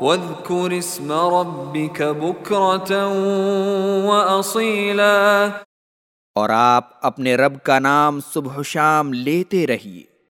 واذكر اسم ربك بكرة وأصيلا اور آپ اپنے رب کا نام صبح و شام لیتے رہیے۔